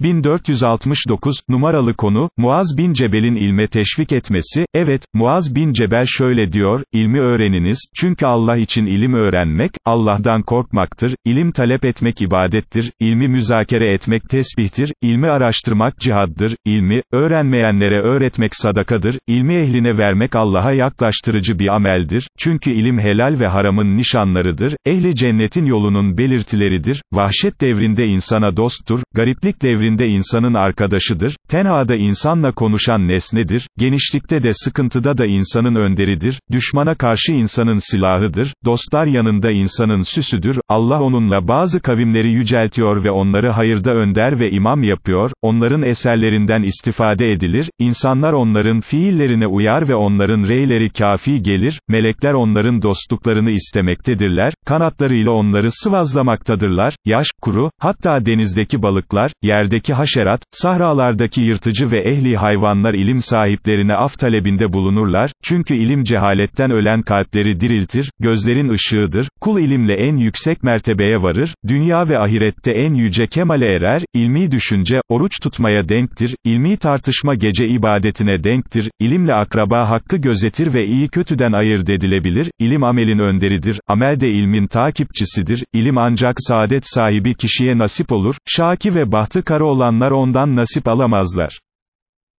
1469, numaralı konu, Muaz bin Cebel'in ilme teşvik etmesi, evet, Muaz bin Cebel şöyle diyor, ilmi öğreniniz, çünkü Allah için ilim öğrenmek, Allah'tan korkmaktır, ilim talep etmek ibadettir, ilmi müzakere etmek tesbihtir, ilmi araştırmak cihaddır, ilmi, öğrenmeyenlere öğretmek sadakadır, ilmi ehline vermek Allah'a yaklaştırıcı bir ameldir, çünkü ilim helal ve haramın nişanlarıdır, ehli cennetin yolunun belirtileridir, vahşet devrinde insana dosttur, gariplik devrinde, üzerinde insanın arkadaşıdır, tenhada insanla konuşan nesnedir, genişlikte de sıkıntıda da insanın önderidir, düşmana karşı insanın silahıdır, dostlar yanında insanın süsüdür, Allah onunla bazı kavimleri yüceltiyor ve onları hayırda önder ve imam yapıyor, onların eserlerinden istifade edilir, insanlar onların fiillerine uyar ve onların reyleri kafi gelir, melekler onların dostluklarını istemektedirler, kanatlarıyla onları sıvazlamaktadırlar, yaş, kuru, hatta denizdeki balıklar, yerdeki gökteki haşerat, sahralardaki yırtıcı ve ehli hayvanlar ilim sahiplerine af talebinde bulunurlar, çünkü ilim cehaletten ölen kalpleri diriltir, gözlerin ışığıdır, kul ilimle en yüksek mertebeye varır, dünya ve ahirette en yüce kemale erer, ilmi düşünce, oruç tutmaya denktir, ilmi tartışma gece ibadetine denktir, ilimle akraba hakkı gözetir ve iyi kötüden ayırt edilebilir, ilim amelin önderidir, amel de ilmin takipçisidir, ilim ancak saadet sahibi kişiye nasip olur, şaki ve bahtı kara olanlar ondan nasip alamazlar.